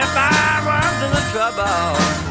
if I runs into trouble.